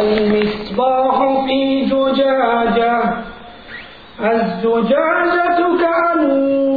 المصباح في زجاجة الزجاجة كأنها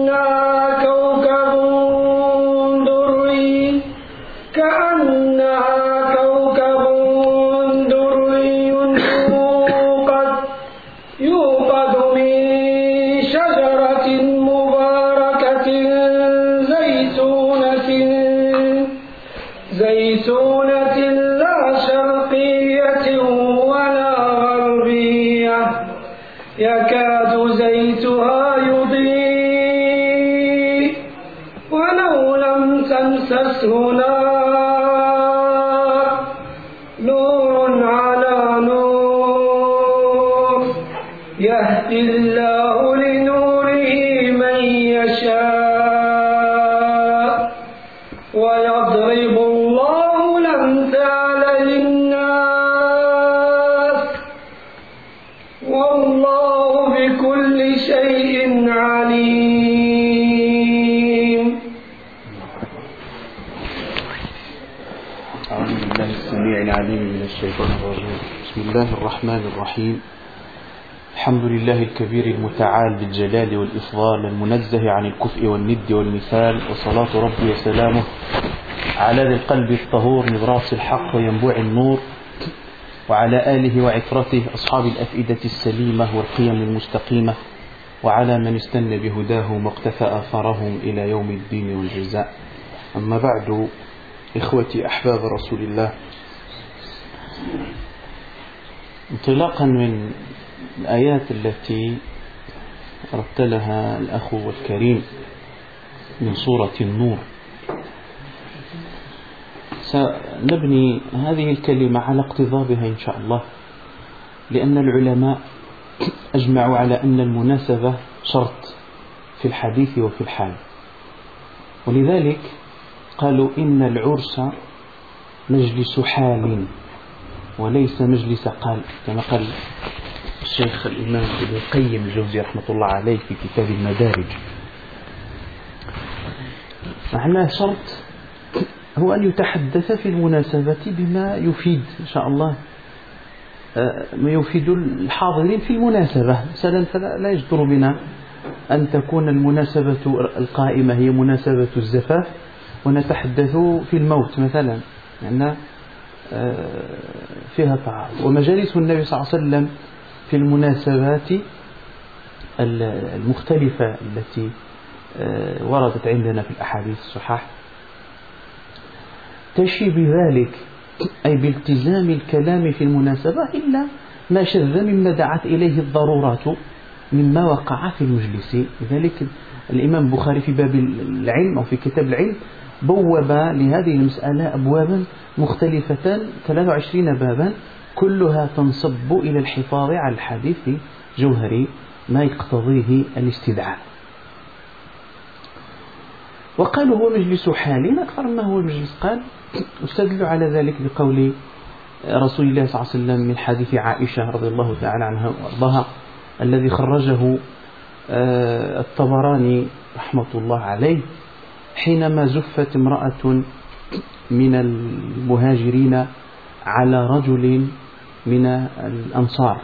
الرحمن الرحيم. الحمد لله الكبير المتعال بالجلال والإفضال المنزه عن الكفء والند والمثال وصلاة ربي وسلامه على ذي القلب الطهور نبراس الحق وينبوع النور وعلى آله وعترته أصحاب الأفئدة السليمة والقيم المستقيمة وعلى من استنى بهداهم واقتفى آثارهم إلى يوم الدين والجزاء. أما بعد إخوتي أحباب رسول الله انطلاقا من الآيات التي رتلها الأخ الكريم من سورة النور. سنبني هذه الكلمة على اقتضابها إن شاء الله لأن العلماء أجمعوا على أن المناسبة شرط في الحديث وفي الحال. ولذلك قالوا إن العرس مجلس حال. وليس مجلس قال كما قال الشيخ الإمام ابن القيم الجوزي رحمة الله عليه في كتاب المدارج. معناه شرط هو أن يتحدث في المناسبة بما يفيد إن شاء الله ما يفيد الحاضرين في المناسبة. مثلا فلا يجدر بنا أن تكون المناسبة القائمة هي مناسبة الزفاف ونتحدث في الموت مثلا. لأن فيها تعارض ومجالس النبي صلى الله عليه وسلم في المناسبات المختلفة التي وردت عندنا في الأحاديث الصحاح. تشي بذلك أي بالتزام الكلام في المناسبة إلا ما شذ مما دعت إليه الضرورات مما وقع في المجلس. لذلك الإمام البخاري في باب العلم أو في كتاب العلم بوب لهذه المسألة أبوابا مختلفة 23 بابا كلها تنصب إلى الحفاظ على الحديث جوهري ما يقتضيه الاستدعاء. وقالوا هو مجلس حال أكثر ما هو مجلس قال استدلوا على ذلك بقول رسول الله صلى الله عليه وسلم من حديث عائشة رضي الله تعالى عنها وأرضاها الذي خرجه الطبراني رحمة الله عليه. حينما زفت امرأة من المهاجرين على رجل من الأنصار.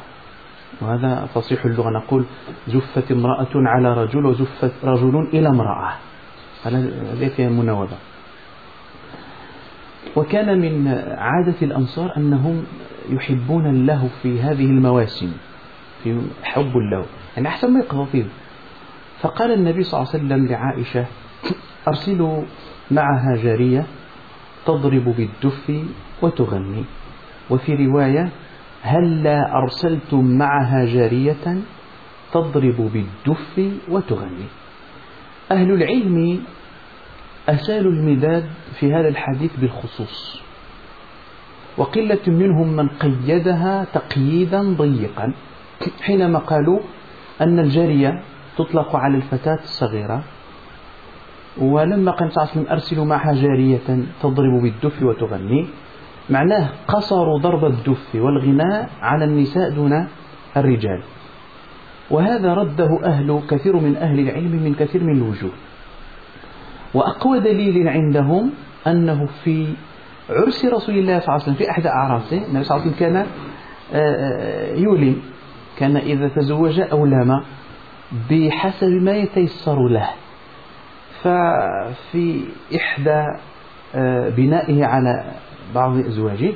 وهذا فصيح اللغة. نقول زفت امرأة على رجل وزفت رجل إلى امرأة. هذا فيها مناوبة. وكان من عادة الأنصار أنهم يحبون اللهو في هذه المواسم في حب اللهو يعني أحسن ما يقضى فيه. فقال النبي صلى الله عليه وسلم لعائشة أرسلوا معها جارية تضرب بالدف وتغني. وفي رواية هلا أرسلتم معها جارية تضرب بالدف وتغني؟ أهل العلم أسالوا المداد في هذا الحديث بالخصوص. وقلة منهم من قيدها تقييدا ضيقا حينما قالوا أن الجارية تطلق على الفتاة الصغيرة ولما قال صلى الله عليه وسلم أرسلوا معها جارية تضرب بالدف وتغني. معناه قصروا ضرب الدف والغناء على النساء دون الرجال. وهذا رده أهل كثير من أهل العلم من كثير من الوجوه. وأقوى دليل عندهم أنه في عرس رسول الله صلى الله عليه وسلم في أحد أعراسه النبي صلى الله عليه وسلم كان آه، يولم كان إذا تزوج أولم بحسب ما يتيسر له. ففي إحدى آه، بنائه على بعض أزواجه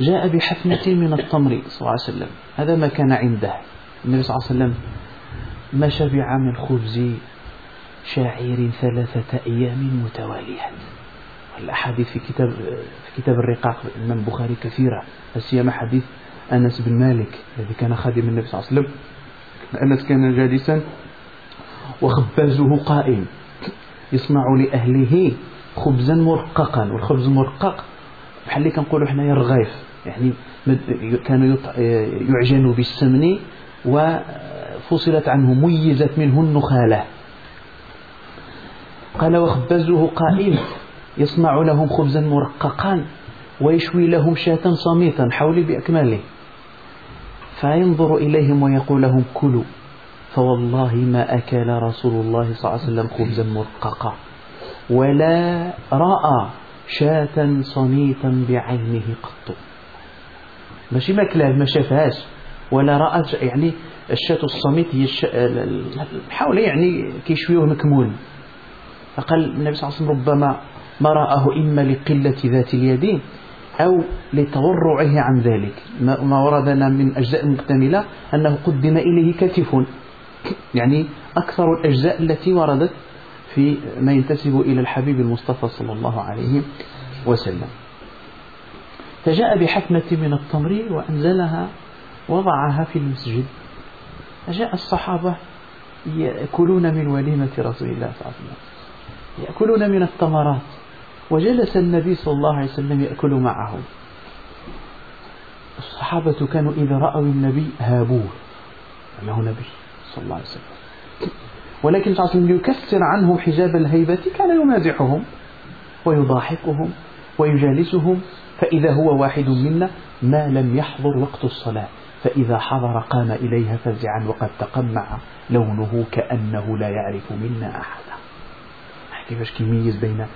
جاء بحفنة من التمر صلى الله عليه وسلم. هذا ما كان عنده. النبي صلى الله عليه وسلم ما شبع من خبز شاعير ثلاثة أيام متوالية الأحاديث في كتاب في كتاب الرقاق الإمام البخاري كثيرة سيما حديث أنس بن مالك الذي كان خادم النبي صلى الله عليه وسلم. أنس كان جالسا وخبازه قائم. يصنع لأهله خبزا مرققا والخبز المرقق بحال اللي كنقولوا حنايا الرغيف. يعني كانوا يعجن بالسمن وفصلت عنه ميزت منه النخالة. قال وخبزه قائم. يصنع لهم خبزا مرققا ويشوي لهم شاة صميتا. حولي بأكمله فينظر إليهم ويقول لهم كلوا. فوالله ما أكل رسول الله صلى الله عليه وسلم خبزا مرققا ولا رأى شاة صميتا بعينه قط. ماشي ما كلاه ما شافهاش ولا رأت يعني الشاة الصميت هي. حاول يعني كيشويوه مكمول فقال النبي صلى الله عليه وسلم ربما ما رآه إما لقلة ذات اليدين أو لتورعه عن ذلك. ما وردنا من أجزاء مكتملة أنه قدم إليه كتف. يعني أكثر الأجزاء التي وردت في ما ينتسب إلى الحبيب المصطفى صلى الله عليه وسلم. فجاء بحفنة من التمر وأنزلها وضعها في المسجد. فجاء الصحابة يأكلون من وليمة رسول الله صلى الله عليه وسلم. يأكلون من التمرات. وجلس النبي صلى الله عليه وسلم يأكل معهم الصحابة كانوا إذا رأوا النبي هابوه. أنه نبي؟ صلى الله عليه وسلم. ولكن صلى الله عليه وسلم ليكسر عنهم حجاب الهيبة كان يمازحهم ويضاحكهم ويجالسهم فإذا هو واحد منا ما لم يحضر وقت الصلاة فإذا حضر قام إليها فزعا وقد تقمع لونه كأنه لا يعرف منا أحدا. كيفاش كيميز بين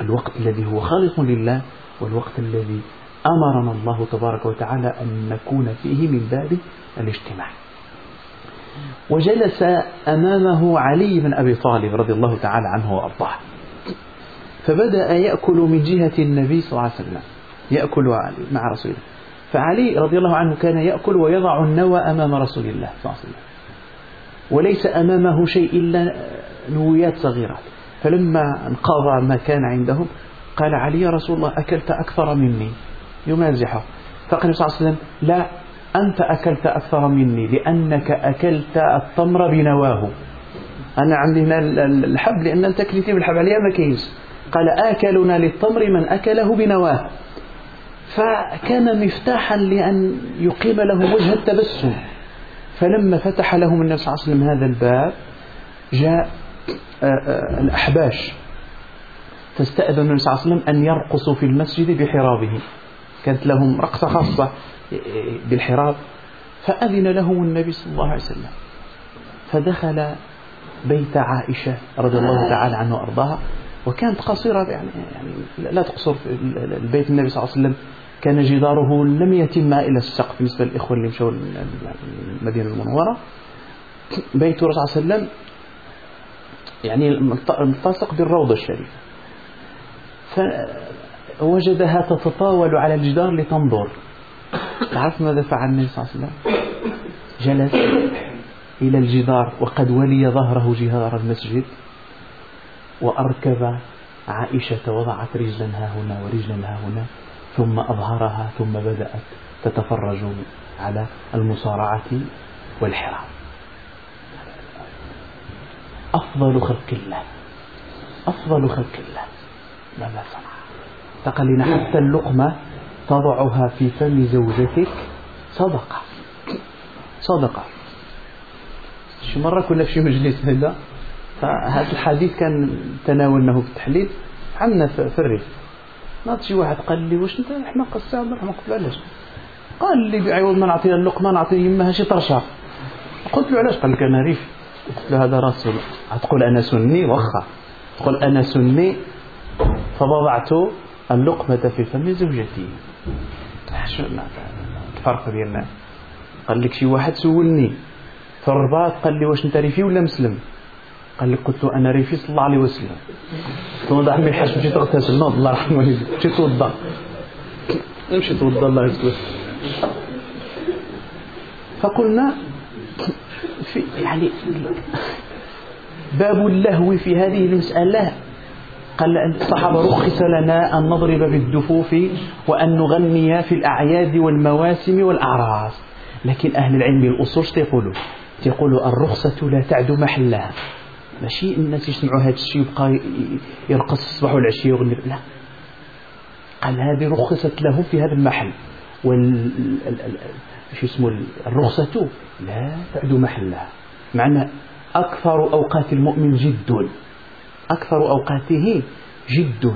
الوقت الذي هو خالص لله والوقت الذي أمرنا الله تبارك وتعالى أن نكون فيه من باب الاجتماع. وجلس أمامه علي بن أبي طالب رضي الله تعالى عنه وأرضاه. فبدأ يأكل من جهة النبي صلى الله عليه وسلم. يأكل مع رسول الله. فعلي رضي الله عنه كان يأكل ويضع النوى أمام رسول الله صلى الله عليه وسلم. وليس أمامه شيء إلا نويات صغيرات فلما انقضى ما كان عندهم قال علي يا رسول الله أكلت أكثر مني. يمازحه. فقال صلى الله عليه وسلم لا أنت أكلت أكثر مني لأنك أكلت التمر بنواه. أنا عندي هنا الحب لأن أنت كليتي بالحب. عليها ما كيس قال آكلنا للتمر من أكله بنواه. فكان مفتاحا لأن يقيم له وجه التبسم. فلما فتح لهم النبي صلى الله عليه وسلم هذا الباب جاء آه، آه، الأحباش. فاستأذن النبي صلى الله عليه وسلم أن يرقصوا في المسجد بحرابه. كانت لهم رقصة خاصة بالحراب فأذن لهم النبي صلى الله عليه وسلم. فدخل بيت عائشة رضي الله تعالى عنه وأرضاها وكانت قصيرة يعني, يعني لا تقصر البيت. النبي صلى الله عليه وسلم كان جداره لم يتم إلى السقف بالنسبة للإخوة اللي مشوا المدينة المنورة. بيت الرسول صلى الله عليه وسلم يعني ملتصق بالروضة الشريفة. فوجدها تتطاول على الجدار لتنظر. تعرف ماذا فعل النبي صلى الله عليه وسلم؟ جلس إلى الجدار وقد ولي ظهره جدار المسجد وأركب عائشة وضعت رجلا ها هنا ورجلا ها هنا ثم أظهرها ثم بدأت تتفرج على المصارعة والحرام أفضل خلق الله. أفضل خلق الله. ماذا صنع فقال لنا حتى اللقمة تضعها في فم زوجتك. صدقة. صدقة. شي مرة كنا في شي مجلس هذا فهذا الحديث كان تناولناه في التحليل. عندنا في الريف. ناض شي واحد قال لي واش أنت حماق الساعة حماق علاش؟ قال لي بعوض ما نعطيها اللقمة نعطي يمها شي طرشة. قلت له علاش؟ قال لك أنا ريف. قلت له هذا رسول تقول أنا سني واخا. تقول أنا سني فوضعت اللقمة في فم زوجته شو الفرق ديالنا قال لك شي واحد سولني. في الرباط قال لي واش انت ريفي ولا مسلم؟ قال لي قلت له أنا ريفي صلى الله عليه وسلم. توضع عمي الحاج مشيت تغتسل. نوض الله يرحمه. مشيت توضا امشي توضا الله يسلمك فقلنا في يعني باب اللهو في هذه المسألة قال الصحابة رخص لنا أن نضرب بالدفوف وأن نغني في الأعياد والمواسم والأعراس. لكن أهل العلم الأصول تيقولوا تيقولوا الرخصة لا تعد محلها. ماشي؟ الناس يسمعوا هذا الشيء يبقى يرقص الصباح والعشية ويغني لا. قال هذه رخصت له في هذا المحل. شو اسمه الرخصة لا تعد محلها. معنى أكثر أوقات المؤمن جد. أكثر أوقاته جد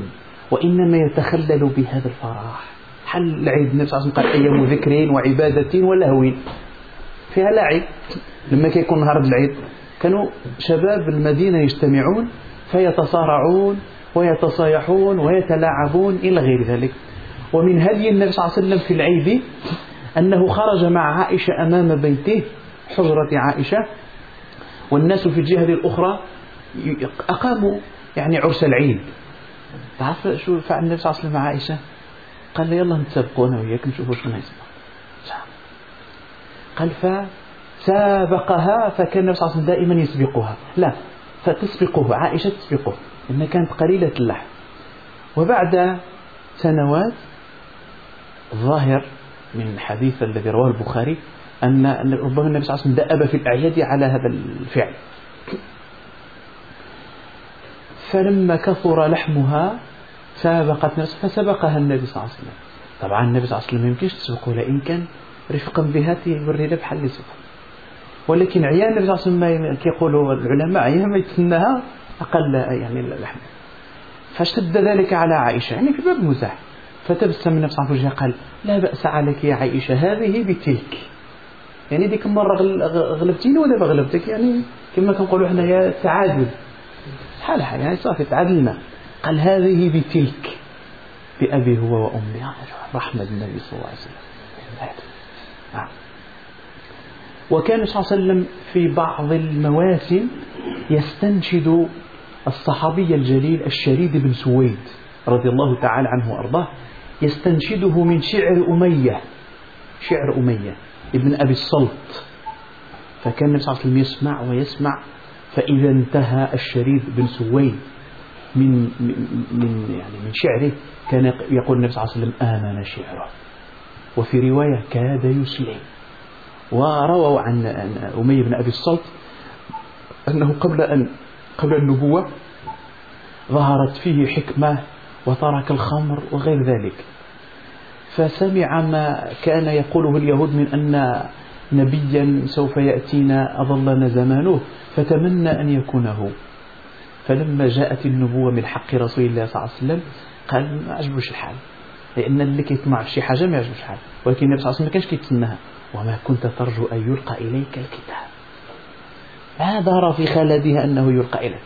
وإنما يتخلل بهذا الفرح. حل العيد النبي صلى الله عليه وسلم قال أيام ذكر وعبادة ولهو فيها لعب. لما كيكون نهار العيد كانوا شباب المدينة يجتمعون فيتصارعون ويتصايحون ويتلاعبون إلى غير ذلك. ومن هدي النبي صلى الله عليه وسلم في العيد أنه خرج مع عائشة أمام بيته حجرة عائشة. والناس في الجهة الأخرى أقاموا يعني عرس العيد. تعرف شو فعل النبي صلى الله عليه وسلم مع عائشة؟ قال يلا نتسابقوا أنا وياك نشوفوا شنو يصنع قال فسابقها فكان النبي صلى الله عليه وسلم دائما يسبقها. لا فتسبقه عائشة تسبقه إنها كانت قليلة اللحم. وبعد سنوات ظاهر من حديث الذي رواه البخاري أن ربما النبي صلى الله عليه وسلم دأب في الأعياد على هذا الفعل. فلما كثر لحمها سابقت نفسها فسبقها النبي صلى الله عليه وسلم. طبعا النبي صلى الله عليه وسلم ما يمكنش تسبقه لئن كان رفقا بها تيوري لها بحال اللي ولكن عيان النبي صلى الله عليه وسلم كيقولوا العلماء عيان ما يتسناها أقل يعني اللحم. فاشتد ذلك على عائشة؟ يعني في باب المزاح فتبسم النبي صلى الله عليه وسلم قال لا بأس عليك يا عائشة هذه بتلك. يعني ديك المرة غلبتيني ولا غلبتك؟ يعني كما كنقولوا إحنا يا تعادل. حال حال يعني صافي تعادلنا قال هذه بتلك بأبي هو وأمي. رحمة النبي صلى الله عليه وسلم. نعم وكان صلى الله عليه وسلم في بعض المواسم يستنشد الصحابي الجليل الشريد بن سويد رضي الله تعالى عنه وأرضاه يستنشده من شعر أمية شعر أمية ابن أبي الصلت. فكان النبي صلى الله عليه وسلم يسمع ويسمع فإذا انتهى الشريد بن سويد من من يعني من شعره كان يقول النبي صلى الله عليه وسلم آمن شعره. وفي رواية كاد يسلم. ورووا عن أمية بن أبي الصلت أنه قبل أن قبل النبوة ظهرت فيه حكمة وترك الخمر وغير ذلك. فسمع ما كان يقوله اليهود من أن نبيا سوف يأتينا أظلنا زمانه فتمنى أن يكون هو فلما جاءت النبوة من حق رسول الله صلى الله عليه وسلم قال ما عجبوش الحال لأن اللي كيطمع في شي حاجة ما يعجبوش الحال ولكن النبي صلى الله عليه وسلم ما كانش كيتسناها وما كنت ترجو أن يلقى إليك الكتاب. ما دار في خلدها أنه يلقى إليك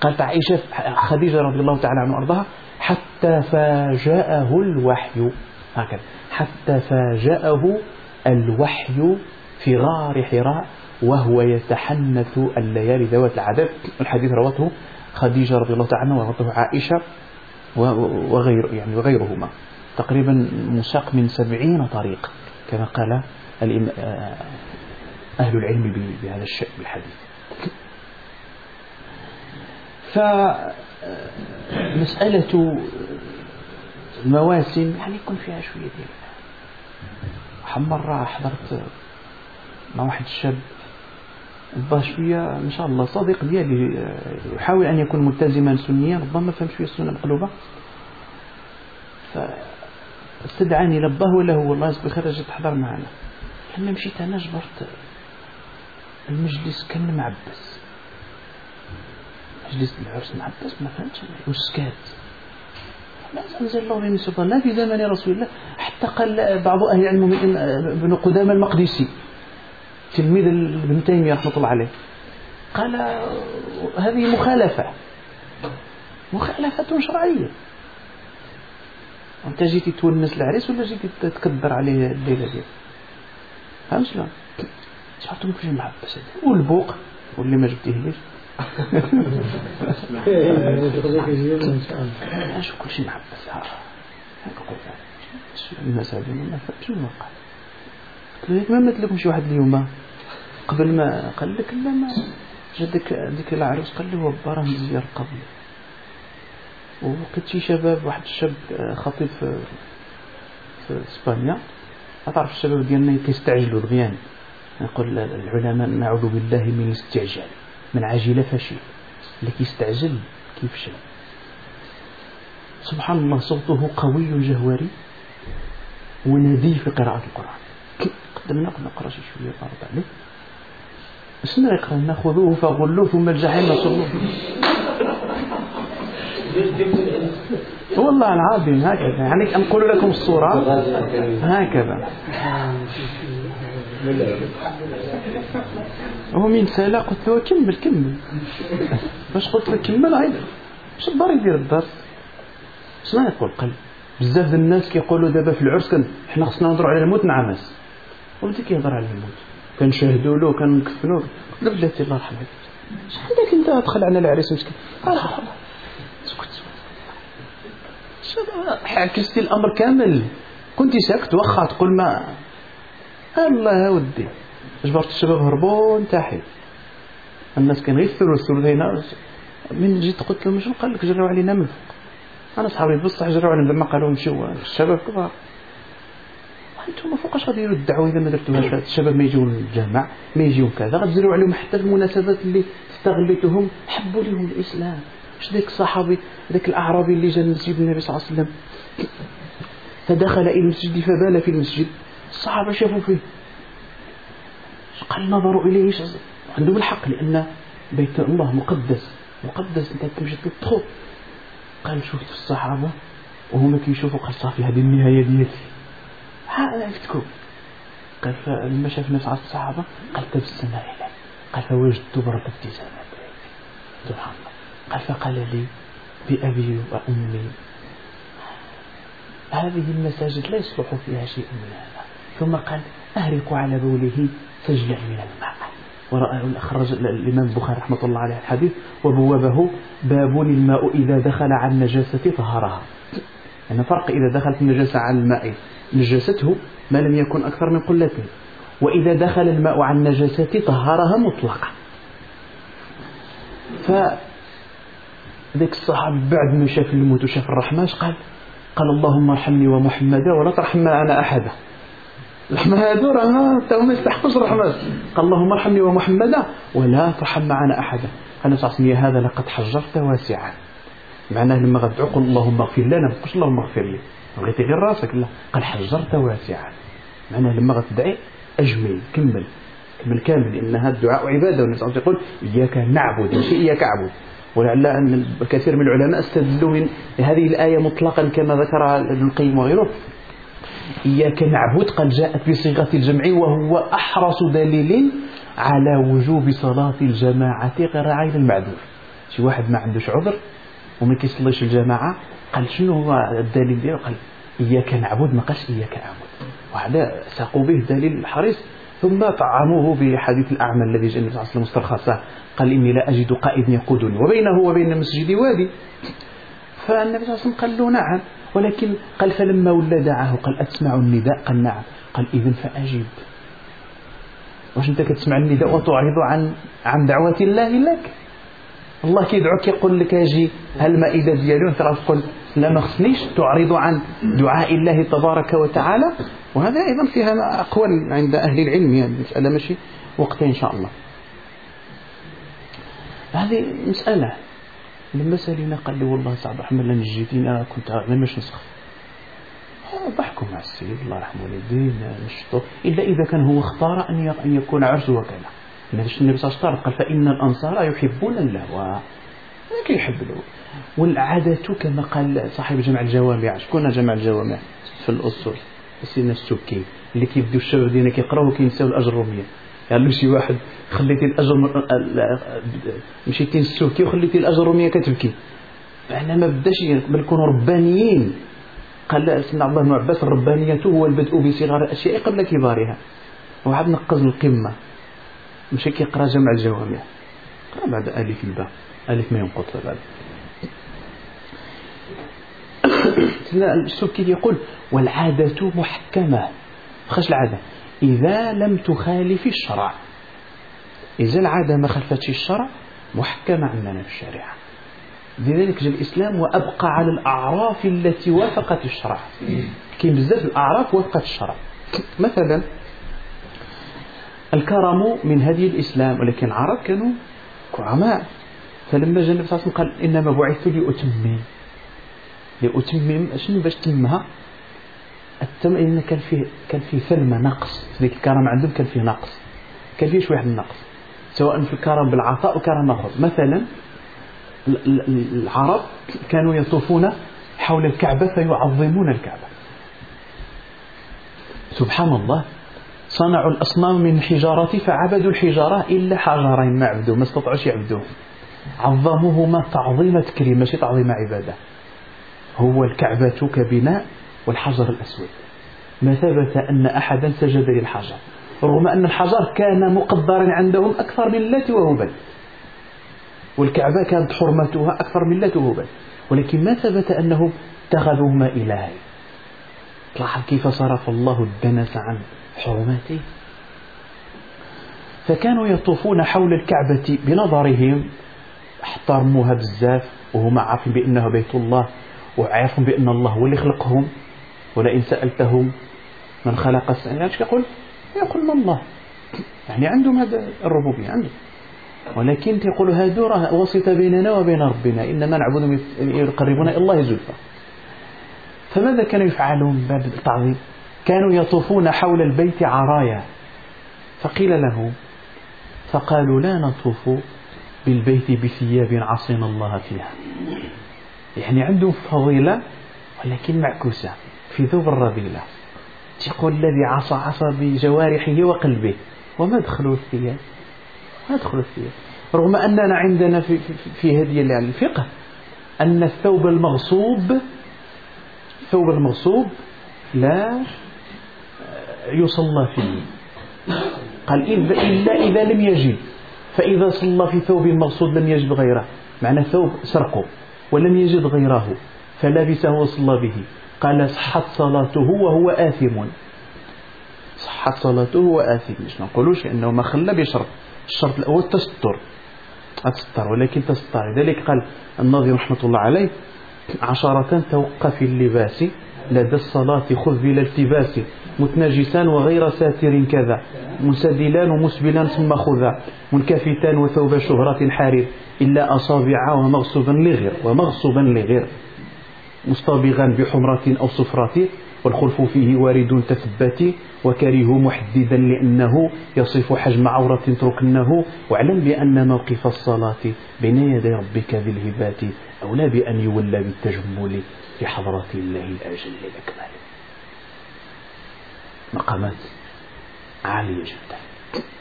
قالت عائشة خديجة رضي الله تعالى عنها وأرضاها حتى فاجأه الوحي. هكذا. حتى فاجأه الوحي في غار حراء وهو يتحنث الليالي ذوات العذاب الحديث روته خديجة رضي الله تعالى وروته عائشة وغير يعني وغيرهما. تقريبا مساق من سبعين طريق كما قال أهل العلم بهذا الشيء بالحديث. فمسألة المواسم يعني يكون فيها شوية ديال مرة حضرت مع واحد الشاب الظاهر شوية إن شاء الله صديق ديالي يحاول أن يكون ملتزما سنيا ربما فهم شوية السنة مقلوبة فاستدعاني لباه ولا هو الله يجزيه بخير جيت تحضر معنا. لما مشيت أنا جبرت المجلس كان معبس. مجلس العرس معبس ما فهمتش وسكات أنزل الله من سلطان لا في زمن رسول الله حتى قال بعض أهل العلم ابن قدامى المقدسي. تلميذ ابن تيمية رحمة الله عليه. قال هذه مخالفة. مخالفة شرعية. أنت جيتي تونس العريس ولا جيتي تكدر عليه الليلة ديالك فهمت شلون؟ شحال كلشي محبس والبوق واللي ما جبتيهليش شو كلشي محبس المساجد ما شنو وقع قلت له ما مثلكم شي واحد اليوم؟ قبل ما قال لك لا ما جدك ديك العروس قال له براه مزيار قبل. وقيت شي شباب واحد الشاب آه، خطيب في في إسبانيا. تعرف الشباب ديالنا كيستعجلوا دغيا يقول العلماء نعوذ بالله من الاستعجال من عجل فشل. اللي كيستعجل كيفشل. سبحان الله صوته قوي جهوري وندي في قراءة القرآن. قدمنا قد نقرأ شي شوية فرض عليه. شنو يقرأ لنا خذوه فغلوه ثم الجحيم صلوه والله العظيم هكذا. يعني نقول لكم الصورة. هكذا. هو مين سالا قلت له كمل كمل. باش قلت له؟ كمل عيد الدار يدير الدرس؟ شنو يقول قال بزاف الناس كيقولوا دابا في العرس كان حنا خصنا نهضروا على الموت نعمس وبدا كيهضر على الموت. كنشاهدوا له كنكفنوه قلت له بلاتي الله يرحمك شحال داك انت دخل على العريس مسكين قال اسكت عكستي الأمر كامل. كنت ساكت واخا تقول ما. الله يا ودي. جبرت الشباب هربوا انتحي الناس كان غير الثلث ثلثين من جيت قلت لهم شنو قال لك جروا علينا من فوق؟ أنا صحابي بصح جروا علينا لما قالوا نمشيو الشباب كبار. أنتم فوقاش غادي يديروا الدعوة إذا ما درتوهاش الشباب ما يجيو للجامع ما يجيو كذا غتزرعوا عليهم حتى المناسبات اللي استغليتهم حبوا لهم الإسلام. اش ذاك الصحابي ذاك الأعرابي اللي جا لمسجد النبي صلى الله عليه وسلم فدخل إلى المسجد فبال في المسجد. الصحابة شافوا فيه. قال نظروا إليه؟ عندهم الحق لأن بيت الله مقدس مقدس انت تمشي تدخل قال شفت الصحابة وهما كيشوفوا قال صافي هذه النهاية ديالي. عرفتكم قال فلما شاف الناس على الصحابة قال تبسم اليه قال فوجدت برد ابتسامات سبحان الله. قال فقال لي بأبي وأمي. هذه المساجد لا يصلح فيها شيء من هذا. ثم قال أهرق على بوله سجلا من الماء. خرج الإمام البخاري رحمة الله عليه الحديث وبوابه باب الماء إذا دخل عن النجاسة طهرها. يعني فرق إذا دخلت النجاسة عن الماء. نجاسته ما لم يكن أكثر من قلته. وإذا دخل الماء عن النجاسة طهرها مطلقا. ف ذاك الصحابي بعد ما شاف الموت وشاف الرحمة قال؟ قال اللهم ارحمني ومحمدا ولا ترحم معنا أحدا. الرحمة هادو راه ما يستحقوش الرحمة. قال اللهم ارحمني ومحمدا ولا ترحم معنا أحدا. أنا صلى هذا لقد حجرت واسعا. معناه لما غتدعو قل اللهم اغفر لنا ما اللهم اغفر لي. بغيتي غير راسك؟ لا. قال حجرت واسعا معناه لما غتدعي أجمل كمل. كمل كامل. لأن هذا الدعاء عبادة والنبي صلى الله عليه وسلم يقول إياك نعبد ماشي إياك أعبد. ولعل أن كثير من العلماء استدلوا من هذه الآية مطلقا كما ذكرها ابن القيم وغيره. إياك نعبد قد جاءت بصيغة الجمع وهو أحرص دليل على وجوب صلاة الجماعة غير عين المعذور. شي واحد ما عندوش عذر وما كيصليش الجماعة قال شنو هو الدليل ديالو؟ قال إياك نعبد ما قالش إياك أعبد. وهذا ساقوا به دليل حريص. ثم طعموه بحديث الأعمى الذي جاء النبي صلى الله عليه وسلم مسترخصا قال إني لا أجد قائد يقودني وبينه وبين المسجد وادي. فالنبي صلى الله عليه وسلم قال له نعم ولكن قال فلما ولى دعاه قال أتسمع النداء؟ قال نعم. قال إذن فأجب واش أنت كتسمع النداء وتعرض عن عن دعوة الله لك؟ الله كيدعوك يقول لك أجي المائده ديالو انت تقول لا ما خصنيش تعرض عن دعاء الله تبارك وتعالى. وهذا أيضا فيها أقوال عند أهل العلم يعني المساله ماشي وقتها إن شاء الله. هذه مسألة. لما سالينا قال لي والله صعب احمد لما جيتينا كنت ما مش نسخ ضحكوا مع السيد الله يرحمه والدين نشطوا إلا إذا كان هو اختار أن يكون عرسه وكذا. النبي صلى الله عليه وسلم قال فإن الأنصار يحبون اللهو كيحب له. والعادة كما قال صاحب جمع الجوامع شكون جمع الجوامع؟ في الأصول. سيدنا السبكي اللي كيبديو الشباب ديالنا كيقراو كينساو الأجرومية قال له شي واحد خليتي الأجر مشيتي للسبكي وخليتي الأجرومية كتبكي. إحنا ما بداش بل نكونوا ربانيين. قال سيدنا عبد الله بن عباس الربانية هو البدء بصغار الأشياء قبل كبارها. وعاد نقز القمة. مشى كيقرأ جمع الجوامع. قرأ بعد ألف الباء. ألف ما ينقط بعد. السبكي يقول والعادة محكمة. خش العادة. إذا لم تخالف الشرع. إذا العادة ما خلفتش الشرع محكمة عندنا في الشريعة. لذلك جاء الإسلام وأبقى على الأعراف التي وافقت الشرع. كاين بزاف الأعراف وافقت الشرع. مثلا الكرم من هدي الإسلام ولكن العرب كانوا كرماء فلما جاء النبي صلى الله عليه وسلم قال إنما بعثت لأتمم. لأتمم شنو باش تمها؟ التم إن كان فيه كان فيه ثلمة نقص. ذيك الكرم عندهم كان فيه نقص. كان فيه شوية النقص سواء في الكرم بالعطاء وكرم آخر. مثلا العرب كانوا يطوفون حول الكعبة فيعظمون الكعبة. سبحان الله. صنعوا الأصنام من حجارة فعبدوا الحجارة إلا حجرين ما عبدوا ما استطاعوش يعبدوه. عظموهما تعظيم تكريم ماشي تعظيم عبادة. هو الكعبة كبناء والحجر الأسود. ما ثبت أن أحدا سجد للحجر رغم أن الحجر كان مقدرا عندهم أكثر من اللات وهبل والكعبة كانت حرمتها أكثر من اللات وهبل ولكن ما ثبت أنهم اتخذوهما إلهين لاحظ كيف صرف الله الدنس عن حرماته. فكانوا يطوفون حول الكعبة بنظرهم احترموها بزاف وهما عارفين بأنه بيت الله وعارفين بأن الله هو اللي خلقهم ولئن سألتهم من خلق السماوات يقول؟ يقول الله. يعني عندهم هذا الربوبية عندهم. ولكن يقول هذا راه وسط بيننا وبين ربنا إنما نعبد يقربنا إلى الله زلفى. فماذا كانوا يفعلون باب التعظيم؟ كانوا يطوفون حول البيت عرايا. فقيل لهم فقالوا لا نطوف بالبيت بثياب عصينا الله فيها. يعني عندهم فضيلة ولكن معكوسة في ثوب الرذيلة. تقول الذي عصى عصى بجوارحه وقلبه. وما دخلوا الثياب؟ ما دخلوا الثياب. رغم أننا عندنا في, في, في هذه الفقه أن الثوب المغصوب الثوب المغصوب لا يصلى فيه. قال إلا إذا لم يجد فإذا صلى في ثوب مغصوب لم يجد غيره. معنى ثوب سرقه ولم يجد غيره. فلبسه وصلى به. قال صحت صلاته وهو آثم. صحت صلاته وهو آثم. نقولوش أنه ما خلى بشرط. الشرط الأول تستر. أتستر ولكن تستر. لذلك قال الناظم رحمة الله عليه عشرة توقف اللباس لدى الصلاة خذ بلا التباس. متنجسان وغير ساتر كذا. مسدلان ومسبلان ثم خذا. منكفتان وثوب شهرة حرير إلا أصابع ومغصوبا لغير. ومغصوبا لغير. مصطبغا بحمرة أو صفرة. والخلف فيه وارد تثبت وكره محددا لأنه يصف حجم عورة تركنه واعلم بأن موقف الصلاة بين يدي ربك ذي الهبات أولى بأن يولى بالتجمل في حضرة الله الأجل الأكمل. مقامات عالية جدا.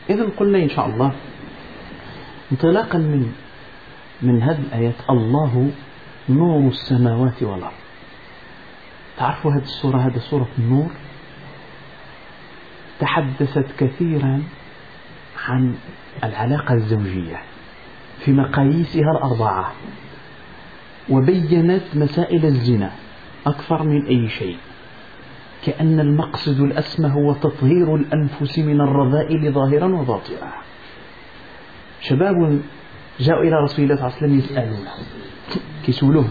إذا قلنا إن شاء الله انطلاقا من من هذه الآيات الله نور السماوات والأرض. تعرفوا هذه السورة هذه سورة النور. تحدثت كثيرا عن العلاقة الزوجية في مقاييسها الأربعة وبينت مسائل الزنا أكثر من أي شيء. كأن المقصد الأسمى هو تطهير الأنفس من الرذائل ظاهرا وباطنا. شباب جاءوا إلى رسول الله صلى الله عليه وسلم يسألونه كيسولوه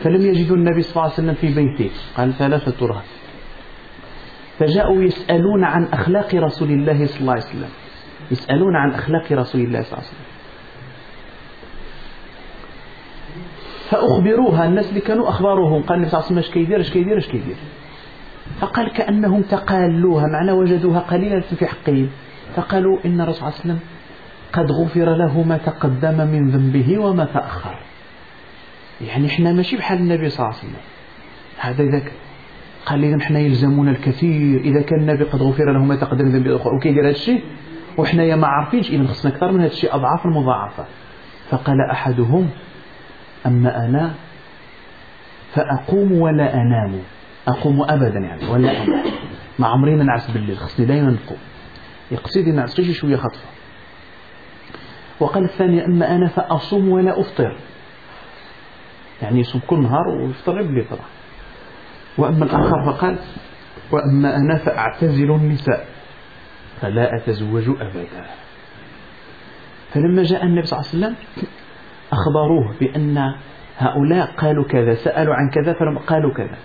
فلم يجدوا النبي صلى الله عليه وسلم في بيته. قال ثلاثة رهط فجاءوا يسألون عن أخلاق رسول الله صلى الله عليه وسلم. يسألون عن أخلاق رسول الله صلى الله عليه وسلم. فأخبروها. الناس اللي كانوا أخبروهم قال النبي صلى الله عليه وسلم اش كيدير؟ اش كيدير؟ اش كيدير؟ فقال كأنهم تقالوها. معنى وجدوها قليلة في حقهم. فقالوا إن الرسول صلى الله عليه وسلم قد غفر له ما تقدم من ذنبه وما تأخر. يعني إحنا ماشي بحال النبي صلى الله عليه وسلم. هذا ذاك قال لي إحنا يلزمون الكثير إذا كان النبي قد غفر له ما تقدم من ذنبه وكيدير هذا الشيء وحنايا ما عارفينش إذا خصنا أكثر من هذا الشيء أضعاف المضاعفة. فقال أحدهم أما أنا فأقوم ولا أنام. أقوم أبدا يعني ولا أنام. ما عمري ما نعس بالليل خصني دائما نقوم. يقصد نعس شوية خطفة. وقال الثاني أما أنا فأصوم ولا أفطر. يعني يصوم كل نهار ويفطر بالليل طبعا وأما الآخر فقال وأما أنا فأعتزل النساء فلا أتزوج أبدا. فلما جاء النبي صلى الله عليه وسلم أخبروه بأن هؤلاء قالوا كذا سألوا عن كذا فلم قالوا كذا.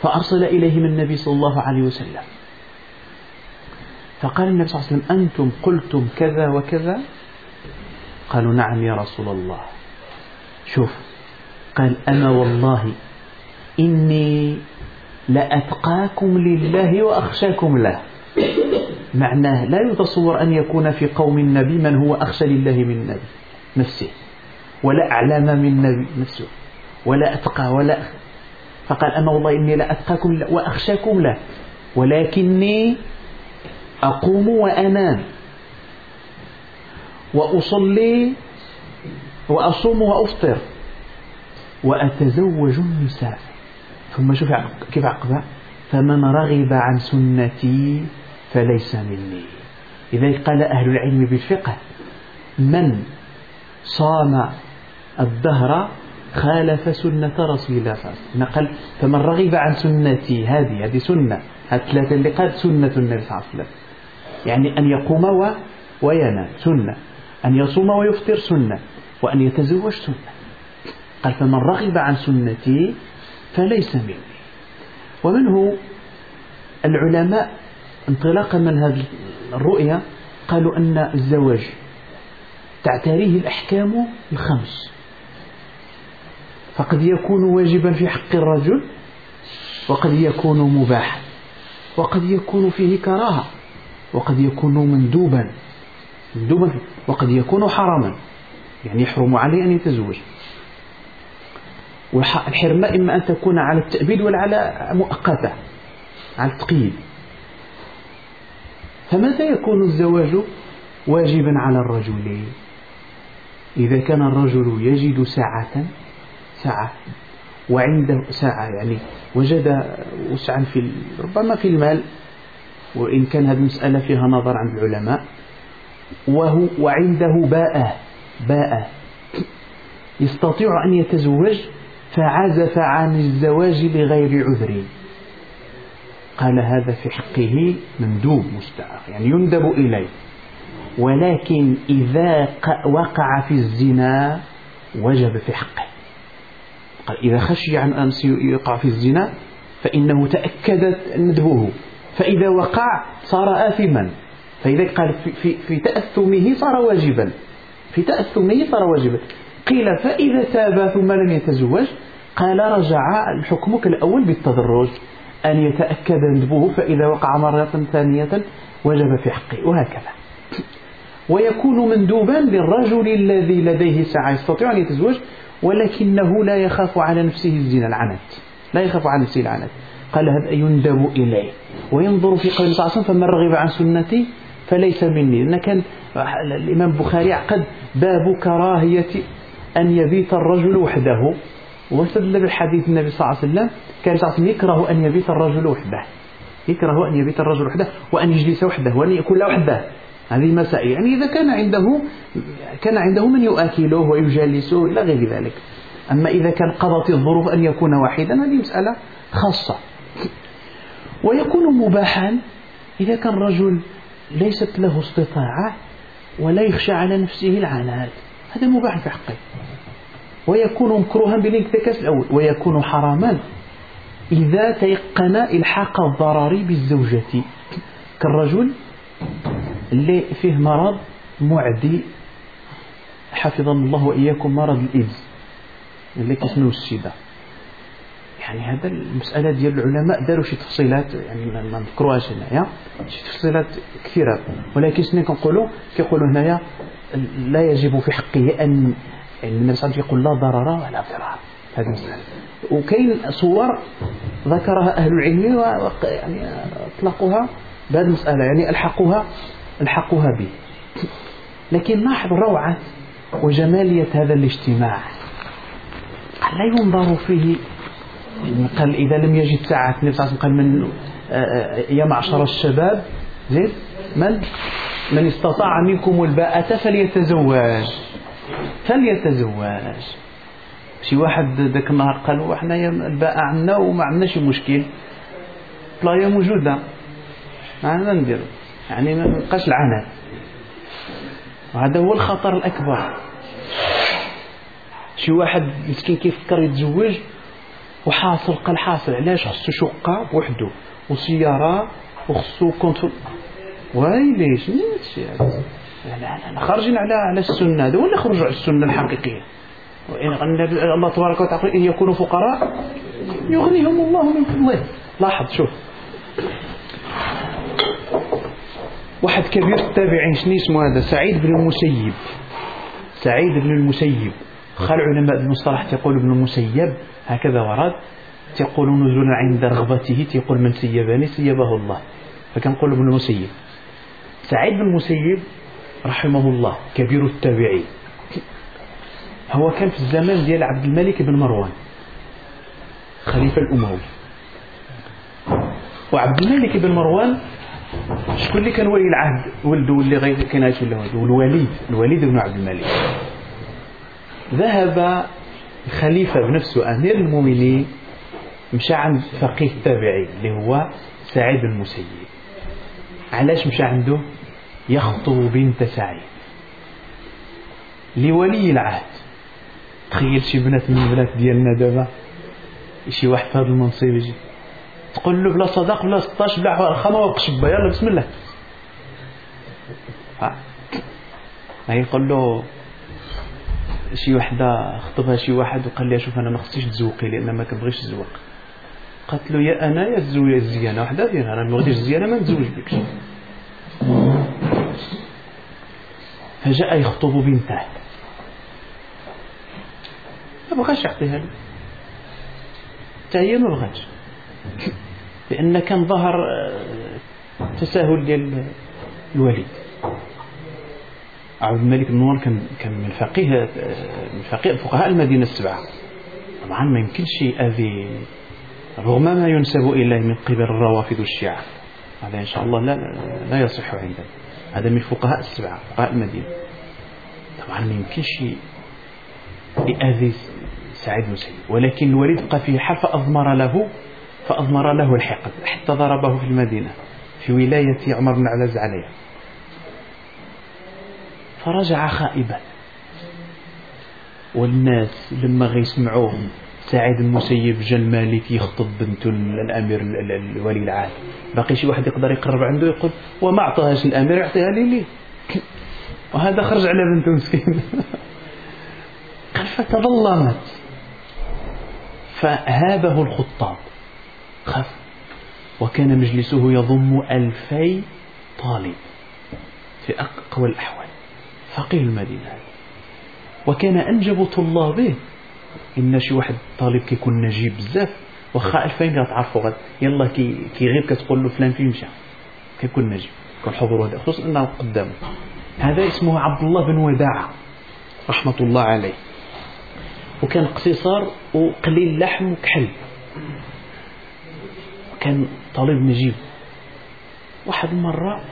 فأرسل إليهم النبي صلى الله عليه وسلم. فقال النبي صلى الله عليه وسلم أنتم قلتم كذا وكذا؟ قالوا نعم يا رسول الله. شوف قال أنا والله إني لأتقاكم لله وأخشاكم له. معناه لا يتصور أن يكون في قوم النبي من هو أخشى لله من النبي نفسه ولا أعلم من النبي نفسه ولا أتقى ولا فقال أنا والله إني لأتقاكم وأخشاكم له ولكني أقوم وأنام وأصلي وأصوم وأفطر. وأتزوج النساء. ثم شوف كيف عقبها؟ فمن رغب عن سنتي فليس مني. لذلك قال أهل العلم بالفقه من صام الدهر خالف سنة رسول الله صلى الله عليه وسلم. قال فمن رغب عن سنتي هذه هذه سنة. الثلاثة اللي قال سنة النبي صلى الله عليه وسلم. يعني أن يقوم و... وينام سنة. أن يصوم ويفطر سنة. وأن يتزوج سنة. قال فمن رغب عن سنتي فليس مني. ومنه العلماء انطلاقا من هذه الرؤية قالوا أن الزواج تعتريه الأحكام الخمس. فقد يكون واجبا في حق الرجل وقد يكون مباحا وقد يكون فيه كراهة وقد يكون مندوبا مندوبا وقد يكون حراما يعني يحرم عليه أن يتزوج. والحرمة إما أن تكون على التأبيد ولا على مؤقتة على التقييد. فمتى يكون الزواج واجبا على الرجل إذا كان الرجل يجد ساعة ساعة وعنده ساعة يعني وجد وسعا في ربما في المال وإن كان هذه المسألة فيها نظر عند العلماء وهو وعنده باءة باءة. يستطيع أن يتزوج فعزف عن الزواج لغير عذر. قال هذا في حقه مندوب مستعار يعني يندب إليه. ولكن إذا وقع في الزنا وجب في حقه. قال إذا خشي عن أن يقع في الزنا فإنه تأكدت ندبه. فإذا وقع صار آثما. فإذا قال في, في, في تأثمه صار واجبا. في تأثمه صار واجبا. قيل فإذا تاب ثم لم يتزوج قال رجع الحكم كالأول بالتدرج أن يتأكد ندبه فإذا وقع مرة ثانية وجب في حقه وهكذا. ويكون مندوبا للرجل الذي لديه ساعة يستطيع أن يتزوج ولكنه لا يخاف على نفسه الزنا العنت. لا يخاف على نفسه العنت. قال هذا يندب إليه. وينظر في قول صلى فمن رغب عن سنتي فليس مني. لأن كان الإمام البخاري عقد باب كراهية أن يبيت الرجل وحده. واستدل بالحديث النبي صلى الله عليه وسلم كان صلى الله عليه وسلم يكره أن يبيت الرجل وحده. يكره أن يبيت الرجل وحده وأن يجلس وحده وأن يأكل وحده. هذه مسائل. يعني إذا كان عنده كان عنده من يؤكله ويجالسه إلى غير ذلك. أما إذا كان قضت الظروف أن يكون واحدا هذه مسألة خاصة. ويكون مباحا إذا كان رجل ليست له استطاعة ولا يخشى على نفسه العناد. هذا مباح في حقه ويكون مكروها بالانتكاس الأول ويكون حراما إذا تيقن إلحاق الضرر بالزوجة. كالرجل اللي فيه مرض معدي. حفظنا الله وإياكم مرض الإيدز اللي كيسموه السيدا يعني هذا المسألة ديال العلماء داروا شي تفصيلات يعني ما نذكروهاش هنايا شي تفصيلات كثيرة. ولكن شنو كنقولوا؟ كيقولوا هنايا لا يجب في حقه أن يعني النبي صلى الله عليه وسلم يقول لا ضرر ولا ضرار. هذه المسألة وكاين صور ذكرها أهل العلم يعني أطلقوها بهذه المسألة يعني ألحقوها ألحقوها به لكن لاحظ روعة وجمالية هذا الاجتماع. لا ينظر فيه قال إذا لم يجد ساعة النبي صلى الله عليه وسلم قال من آه، آه، يا معشر الشباب زين من؟ من استطاع منكم الباءة فليتزوج. فليتزوج. شي واحد ذاك النهار قال وحنا الباءة عندنا وما عندناش مشكل. بلايا موجودة. ما عندنا ندير. يعني ما بقاش العناد وهذا هو الخطر الأكبر. شي واحد مسكين كيفكر يتزوج وحاصل قال حاصل. علاش؟ خصو شقة بوحدو وسيارة وخصو كونتر ويلي شنو هادشي هذا يعني. خارجين على على السنة هذا ولا خرجوا على السنة الحقيقية؟ الله تبارك وتعالى إن يكونوا فقراء يغنيهم الله من فضله. لاحظ شوف. واحد كبير التابعين شنو اسمه هذا؟ سعيد بن المسيب. سعيد بن المسيب. خال علماء المصطلح تقول ابن المسيب هكذا ورد. تقول نزولا عند رغبته تقول من سيبني سيبه الله. فكنقول ابن المسيب؟ سعيد بن المسيب رحمه الله كبير التابعين. هو كان في الزمان ديال عبد الملك بن مروان خليفة الأموي. وعبد الملك بن مروان شكون اللي كان ولي العهد؟ ولده اللي غير كان عايش ولا الوليد الوليد بن عبد الملك. ذهب الخليفة بنفسه أمير المؤمنين مشى عند فقيه التابعين اللي هو سعيد المسيب. علاش مشى عنده؟ يخطب بنت سعيد. لولي العهد. تخيل شي بنات من البنات ديالنا دابا شي واحد في هذا المنصب يجي تقول له بلا صداق بلا 16 بلا الخمه والقشبه يلا بسم الله. ها. يقول له شي وحده خطبها شي واحد وقال لها شوف أنا ما خصنيش تزوقي لأن ما كنبغيش الزواق قالت له يا أنا يا الزويه الزيانة. وحدة فيها أنا ما بغيتش الزيانة ما نتزوج بكش فجاء يخطب بنته. ما بغاش يعطيها له حتى هي ما بغاتش. لأن كان ظهر آه، تساهل ديال الوليد عبد الملك بن مروان كان كان من فقيه آه، من فقيه فقهاء المدينة السبعة. طبعا ما يمكنش يأذي رغم ما ينسب إليه من قبل الروافض والشيعة. هذا إن شاء الله لا لا يصح عندنا. هذا من فقهاء السبعة فقهاء المدينة. طبعا ما يمكنش يأذي سعيد مسيب ولكن الوليد بقى فيه حال فأضمر له فأضمر له الحقد حتى ضربه في المدينة في ولاية عمر بن العزيز عليه فرجع خائبا. والناس لما غيسمعوه سعيد المسيب جا الملك يخطب بنته الأمير الولي العهد. باقي شي واحد يقدر يقرب عنده يقول وما عطاهاش الأمير يعطيها لي ليه؟ وهذا خرج على بنته مسكين قال فتظلمت. فهابه الخطاب. خف. وكان مجلسه يضم ألفي طالب في أقوى الأحوال. فقيه المدينة. وكان أنجب طلابه إن شي واحد طالب كيكون نجيب بزاف واخا ألفين كتعرفوا غد يلا كي كيغيب كتقول له فلان فين مشى؟ كيكون نجيب كيكون حضور هذا خصوصا أنه قدامه هذا اسمه عبد الله بن وداعة رحمة الله عليه. وكان قصيصار وقليل لحم وكحل. كان طالب نجيب. واحد المرة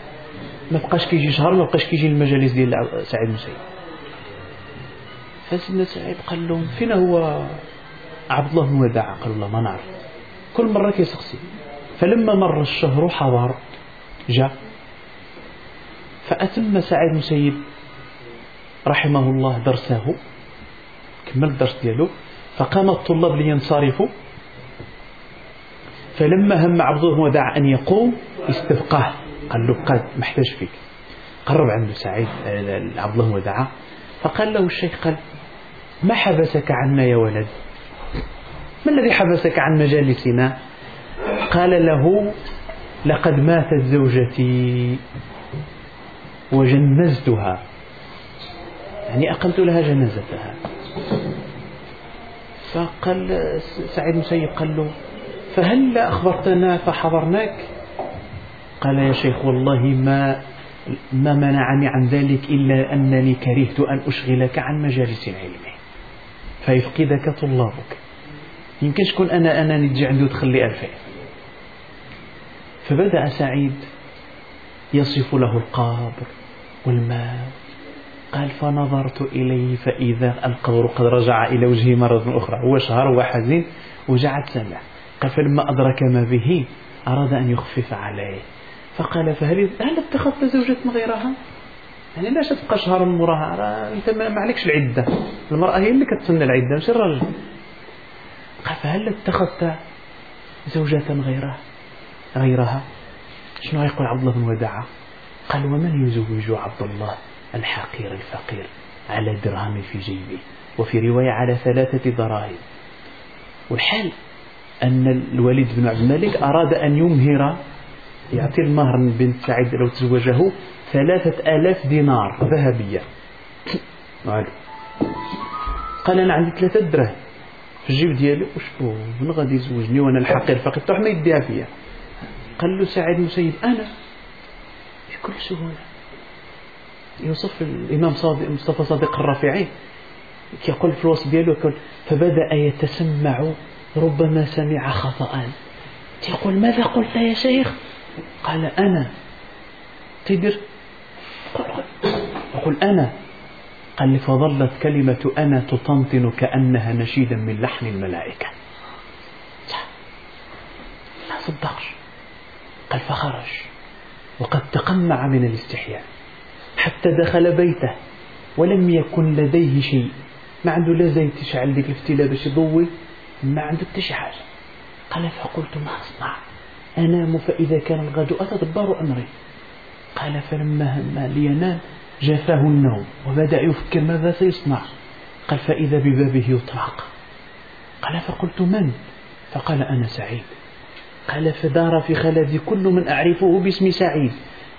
ما بقاش كيجي شهر ما بقاش كيجي المجالس ديال سعيد المسيب. فسيدنا سعيد قال لهم فين هو عبد الله بن وداع؟ قالوا له ما نعرف. كل مرة كيسقسي فلما مر الشهر حضر جاء. فأتم سعيد المسيب رحمه الله درسه كمل الدرس ديالو. فقام الطلاب لينصرفوا. فلما هم عبد الله ودع أن يقوم استبقاه قال له قد محتاج فيك. قرب عنده سعيد عبد الله ودعا فقال له الشيخ قال ما حبسك عنا يا ولد؟ ما الذي حبسك عن مجالسنا؟ قال له لقد ماتت زوجتي وجنزتها. يعني أقمت لها جنازتها. فقال سعيد مسيب قال له فهل أخبرتنا فحضرناك؟ قال يا شيخ والله ما ما منعني عن ذلك إلا أنني كرهت أن أشغلك عن مجالس العلم. فيفقدك طلابك. يمكن شكون أنا أنا نجي عنده تخلي ألفين فبدأ سعيد يصف له القبر والماء قال فنظرت إليه فإذا القبر قد رجع إلى وجهه مرة أخرى. هو شهر وحزين وجعت سمع قال فلما أدرك ما به أراد أن يخفف عليه. فقال فهل هل اتخذت زوجة غيرها؟ يعني لاش تبقى شهر موراها أنت ما عليكش العدة. المرأة هي اللي كتسنى العدة ماشي الراجل قال فهل اتخذت زوجة غيرها غيرها؟ شنو يقول عبد الله بن وداعة؟ قال ومن يزوج عبد الله الحقير الفقير على درهم في جيبه؟ وفي رواية على ثلاثة دراهم. والحال أن الوليد بن عبد الملك أراد أن يمهر يعطي المهر من بنت سعيد لو تزوجه ثلاثة آلاف دينار ذهبية. قال أنا عندي ثلاثة دراهم في الجيب ديالي وشكو من غادي يزوجني وأنا الحقير فقط؟ تروح ما يديها فيا. قال له سعيد المسيب أنا. بكل سهولة. يوصف الإمام صادق مصطفى صادق الرافعي يقول في الوصف ديالو يقول فبدأ يتسمع ربما سمع خطأ يقول ماذا قلت يا شيخ؟ قال أنا. تدر يقول أنا قال لي فظلت كلمة أنا تطنطن كأنها نشيدا من لحن الملائكة. ما صدقش. قال فخرج وقد تقمع من الاستحياء. حتى دخل بيته ولم يكن لديه شيء. ما عنده لا زيت يشعل ديك الفتيلة باش يضوي ما عنده حتى شي حاجة. قال فقلت ما أصنع. أنام فإذا كان الغد أتدبر أمري. قال فلما هم لينام جافاه النوم وبدأ يفكر ماذا سيصنع. قال فإذا ببابه يطرق. قال فقلت من؟ فقال أنا سعيد. قال فدار في خلدي كل من أعرفه باسم سعيد.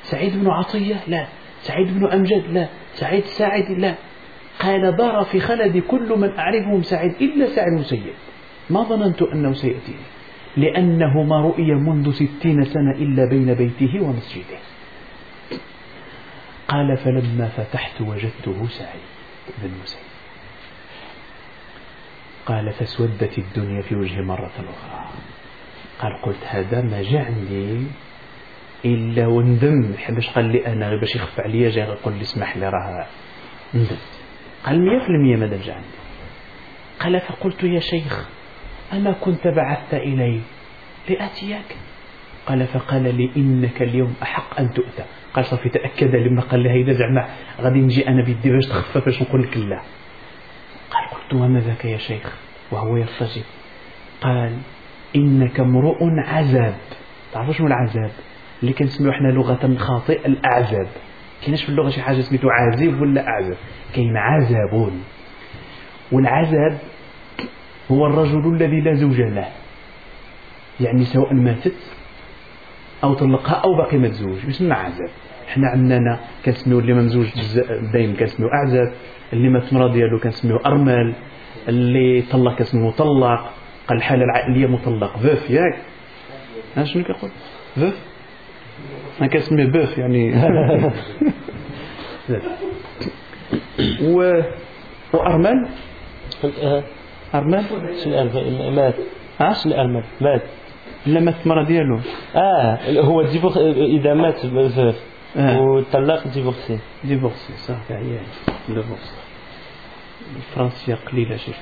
سعيد بن عطية؟ لا. سعيد بن أمجد؟ لا. سعيد سعيد لا. قال دار في خلدي كل من أعرفهم سعيد إلا سعيد مسيد ما ظننت أنه سيأتيني. لأنه ما رؤي منذ ستين سنة إلا بين بيته ومسجده. قال فلما فتحت وجدته سعيد بن مسيب قال فاسودت الدنيا في وجهي مرة أخرى. قال قلت هذا ما جاء عندي إلا وندم. باش قال لي أنا باش يخف عليا جاي يقول لي اسمح لي راه ندم قال مية في المية ماذا جاء عندي قال فقلت يا شيخ أما كنت بعثت إلي لآتيك قال فقال لي إنك اليوم أحق أن تؤتى. قال صافي تأكد لما قال لها إذا زعما غادي نجي أنا بيدي باش تخفف باش نقول لك لا. قال قلت وما ذاك يا شيخ؟ وهو يرتجف قال إنك امرؤ عذاب. تعرفوا شنو العذاب؟ اللي كنسميو إحنا لغة خاطئ الأعزاب كايناش في اللغة شي حاجة سميتو عازب ولا أعزب؟ كاين عذاب والعذاب هو الرجل الذي لا زوج له. يعني سواء ماتت أو طلقها أو باقي متزوج يسمى عزب حنا عندنا كنسميو اللي ما مزوج دايم كنسميو أعزب اللي مات مرا ديالو كنسميو أرمل اللي طلق كنسميو مطلق قال الحالة العائلية مطلق. فوف ياك؟ شنو كيقول؟ فوف أنا كنسميه بوف يعني. و وأرمل أرمل؟ شنو مات. ها؟ شنو الأرمل؟ مات. لا مات مرة ديالو. آه هو ديفور إذا مات بزاف آه. وطلق ديفورسي. ديفورسي صافي عيان ديفورسي. الفرنسية قليلة شي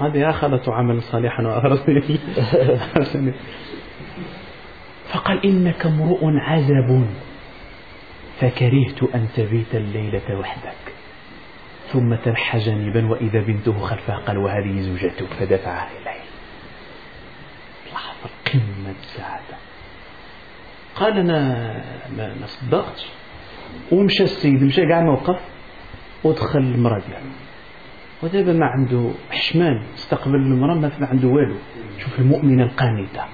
هذه خلت عمل صالحا وأرضي فقال إنك امرؤ عزب. فكرهت أن تبيت الليلة وحدك. ثم تنحى جانبا وإذا بنته خلفه قال وهذه زوجته فدفعها إليه قمة السعادة قال أنا ما صدقتش ومشى السيد مشى كاع موقف ودخل المرأة ديالو ودابا ما عنده حشمان استقبل المرأة ما عنده والو. شوف المؤمنة القانتة.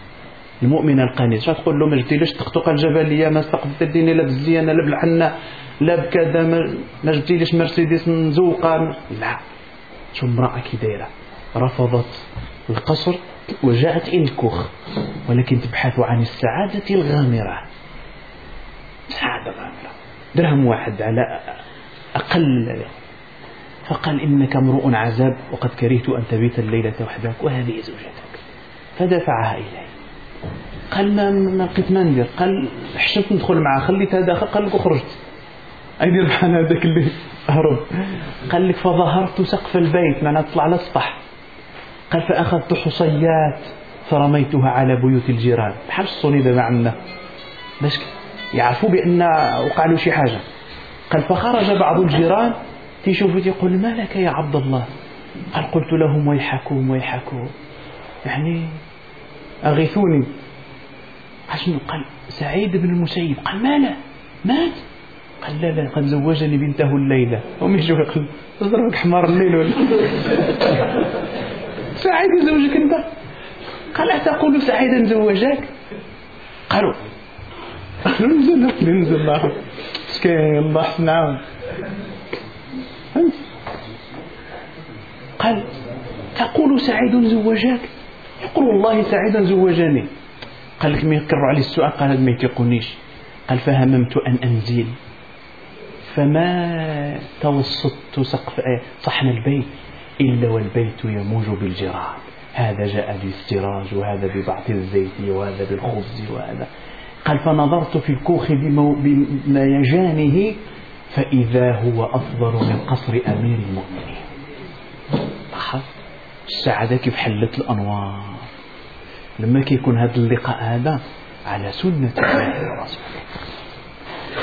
المؤمنة القانتة. شو تقول له؟ ما جبتيليش تقطق الجبلية ما استقبلت الدين لا بالزيانة لا بالحنة لا بكذا ما جبتيليش مرسيدس مزوقة؟ لا. شو امرأة كي دايرة؟ رفضت القصر وجاءت إلى الكوخ ولكن تبحث عن السعادة الغامرة. سعادة غامرة. درهم واحد على أقل. فقال إنك امرؤ عزاب وقد كرهت أن تبيت الليلة وحدك وهذه زوجتك. فدفعها إليه. قال ما ما لقيت ما ندير؟ قال حشمت ندخل معاه خليتها داخل قال لك وخرجت أيدير بحال هذاك اللي هرب قال لك فظهرت سقف البيت معناها تطلع على السطح قال فأخذت حصيات فرميتها على بيوت الجيران. بحال الصوني دابا عندنا يعرفوا بأن وقع له شي حاجة. قال فخرج بعض الجيران تيشوفوا تيقول ما لك يا عبد الله؟ قال قلت لهم ويحكم ويحكم يعني أغيثوني. شنو؟ قال سعيد بن المسيب. قال ما لا مات. قال لا لا قد زوجني بنته الليلة. هم يقول اضربك حمار الليل سعيد يزوجك انت؟ قال أتقول سعيدا زوجك. قالوا ننزل ننزل الله. مسكين الله فهمت قال تقول سعيد زوجك؟ يقول والله سعيدا زوجني. قال لك ما يكرر عليه السؤال؟ قال ما يتيقونيش قال فهممت أن أنزل. فما توسطت سقف صحن البيت. إلا والبيت يموج بالجراد. هذا جاء بالسراج وهذا ببعض الزيت وهذا بالخبز وهذا. قال فنظرت في الكوخ بميجانه فإذا هو أفضل من قصر أمير المؤمنين. لاحظ السعادة كيف حلت الأنوار. لما كيكون هذا اللقاء هذا على سنة الله ورسوله.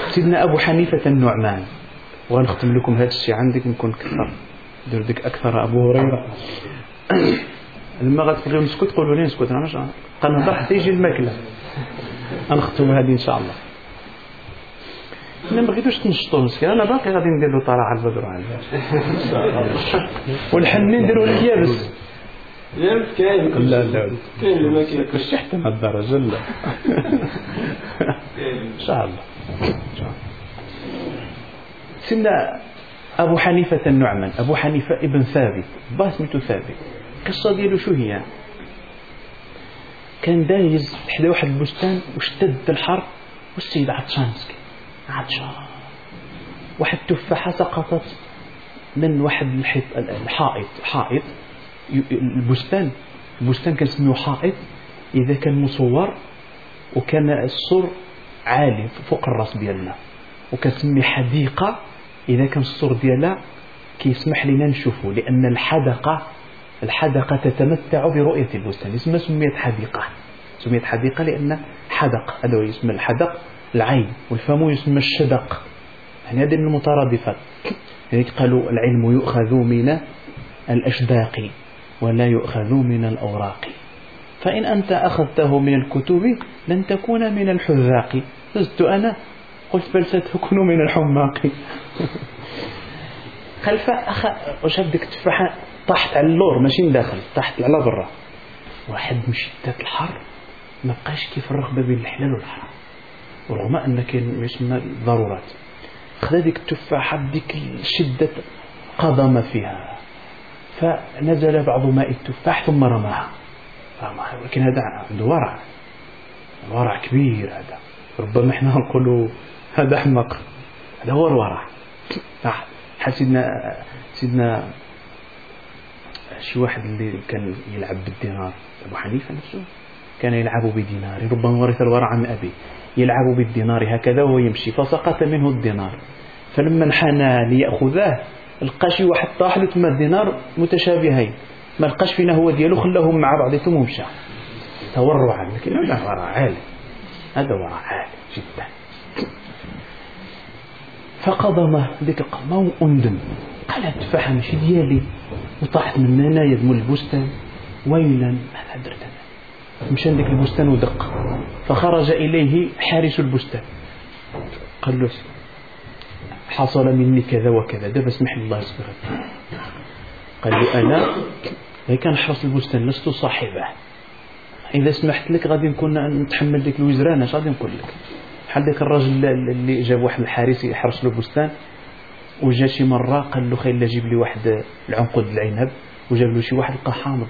سيدنا أبو حنيفة النعمان ونختم لكم هذا الشيء عندك نكون كثر دير ديك أكثر أبو هريرة. لما غتبغيو نسكت قولوا لي نسكت أنا مش قنهضر حتى يجي الماكلة. نختم هذه إن شاء الله. ما بغيتوش تنشطوا مسكين أنا باقي غادي ندير له طلعة على البدر على والحنين نديروا اليابس يابس؟ كاين. لا لا. كاين اللي ما كاين. مش حتى من الدرجه لا إن شاء الله. سيدنا أبو حنيفة النعمان أبو حنيفة ابن ثابت با ثابت. القصة ديالو شو هي؟ كان دايز حدا واحد البستان واشتد الحر والسيد عطشان مسكين. عطشان. واحد التفاحة سقطت من واحد الحيط الحائط. حائط. البستان. البستان اسمه حائط. إذا كان مصور وكان السور عالي فوق الرأس ديالنا. وكتسمي حديقة. إذا كان السور ديالها كيسمح لنا نشوفه لأن الحدقة الحدقة تتمتع برؤية البستان اسمها سميت حديقة. سميت حديقة لأن حدق هذا هو اسم الحدق العين والفم يسمى الشدق. يعني هذه من المترادفات. يعني قالوا العلم يؤخذ من الأشداق ولا يؤخذ من الأوراق. فإن أنت أخذته من الكتب لن تكون من الحذاق. فزت أنا قلت بل ستكون من الحماق خلف أخ وشاف ديك التفاحة طاحت على اللور ماشي من داخل طاحت على برا. واحد من شدة الحر ما بقاش كيفرق ما بين الحلال والحرام. ورغم أن كاين ما يسمى الضرورات. خذا ديك التفاحة بديك شدة قضم فيها. فنزل بعض ماء التفاح ثم رماها. رماها ولكن هذا عنده ورع ورع كبير هذا. ربما إحنا نقولوا هذا أحمق. هذا هو الورع. حسيدنا سيدنا شي واحد اللي كان يلعب بالدينار أبو حنيفة نفسه كان يلعب بدينار. ربما ورث الورع عن أبي. يلعب بالدينار هكذا وهو يمشي. فسقط منه الدينار. فلما انحنى ليأخذه لقى شي واحد طاح له تما الدينار متشابهين. ما لقاش فينا هو ديالو خلاهم مع بعضهم ومشى تورعا لكن هذا ورع عالي. هذا ورع عالي جدا. فقضم ذيك القضمة وأندم قال التفاحة ماشي ديالي. وطاحت من هنا يدمو البستان. ويلا ماذا درت أنا مشى لذيك البستان ودق. فخرج إليه حارس البستان. قال له حصل مني كذا وكذا. دابا اسمح لي الله يصبرك قال له أنا؟ غير كنحرس البستان لست صاحبه. إذا سمحت لك غادي نكون نتحمل ديك الوزران اش غادي نقول لك. بحال ديك الراجل اللي جاب واحد الحارس يحرس له البستان وجا شي مرة قال له خير جيب لي واحد العنقود العنب وجاب له شي واحد لقى حامض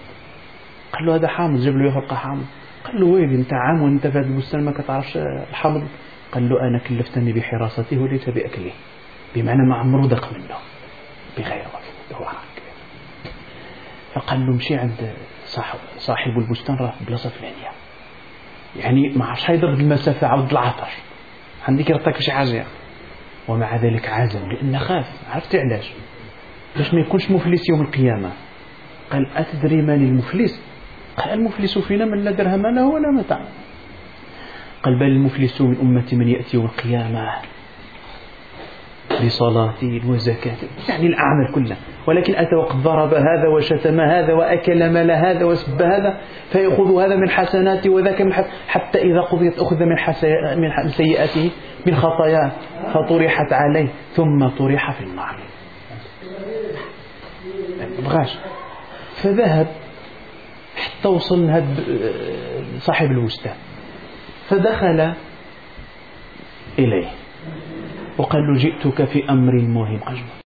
قال له هذا حامض جاب له لقى حامض قال له ويلي انت عام وانت في هذا البستان ما كتعرفش الحامض؟ قال له أنا كلفتني بحراسته وليس بأكله. بمعنى ما عمرو دق منه. بغير وقت فقال له مشي عند صاحب صاحب البستان راه في بلاصة فلانية. يعني ما عرفش يضرب المسافة عاود العطش. عندك يرتكب شي حاجة ومع ذلك عزم لأنه خاف. عرفت علاش؟ باش ما يكونش مفلس يوم القيامة. قال أتدري من المفلس؟ قال المفلس فينا من لا درهم له ولا متاع. قال بل المفلس من أمتي من يأتي يوم القيامة بصلاة وزكاة. يعني الأعمال كلها. ولكن أتى وقد ضرب هذا وشتم هذا وأكل مال هذا وسب هذا فيأخذ هذا من حسناته وذاك من حسن حتى إذا قضيت أخذ من, من سيئاته من خطاياه فطرحت عليه ثم طرح في النار. بغاش. فذهب حتى وصل صاحب البستان فدخل إليه. وقال له جئتك في أمر مهم.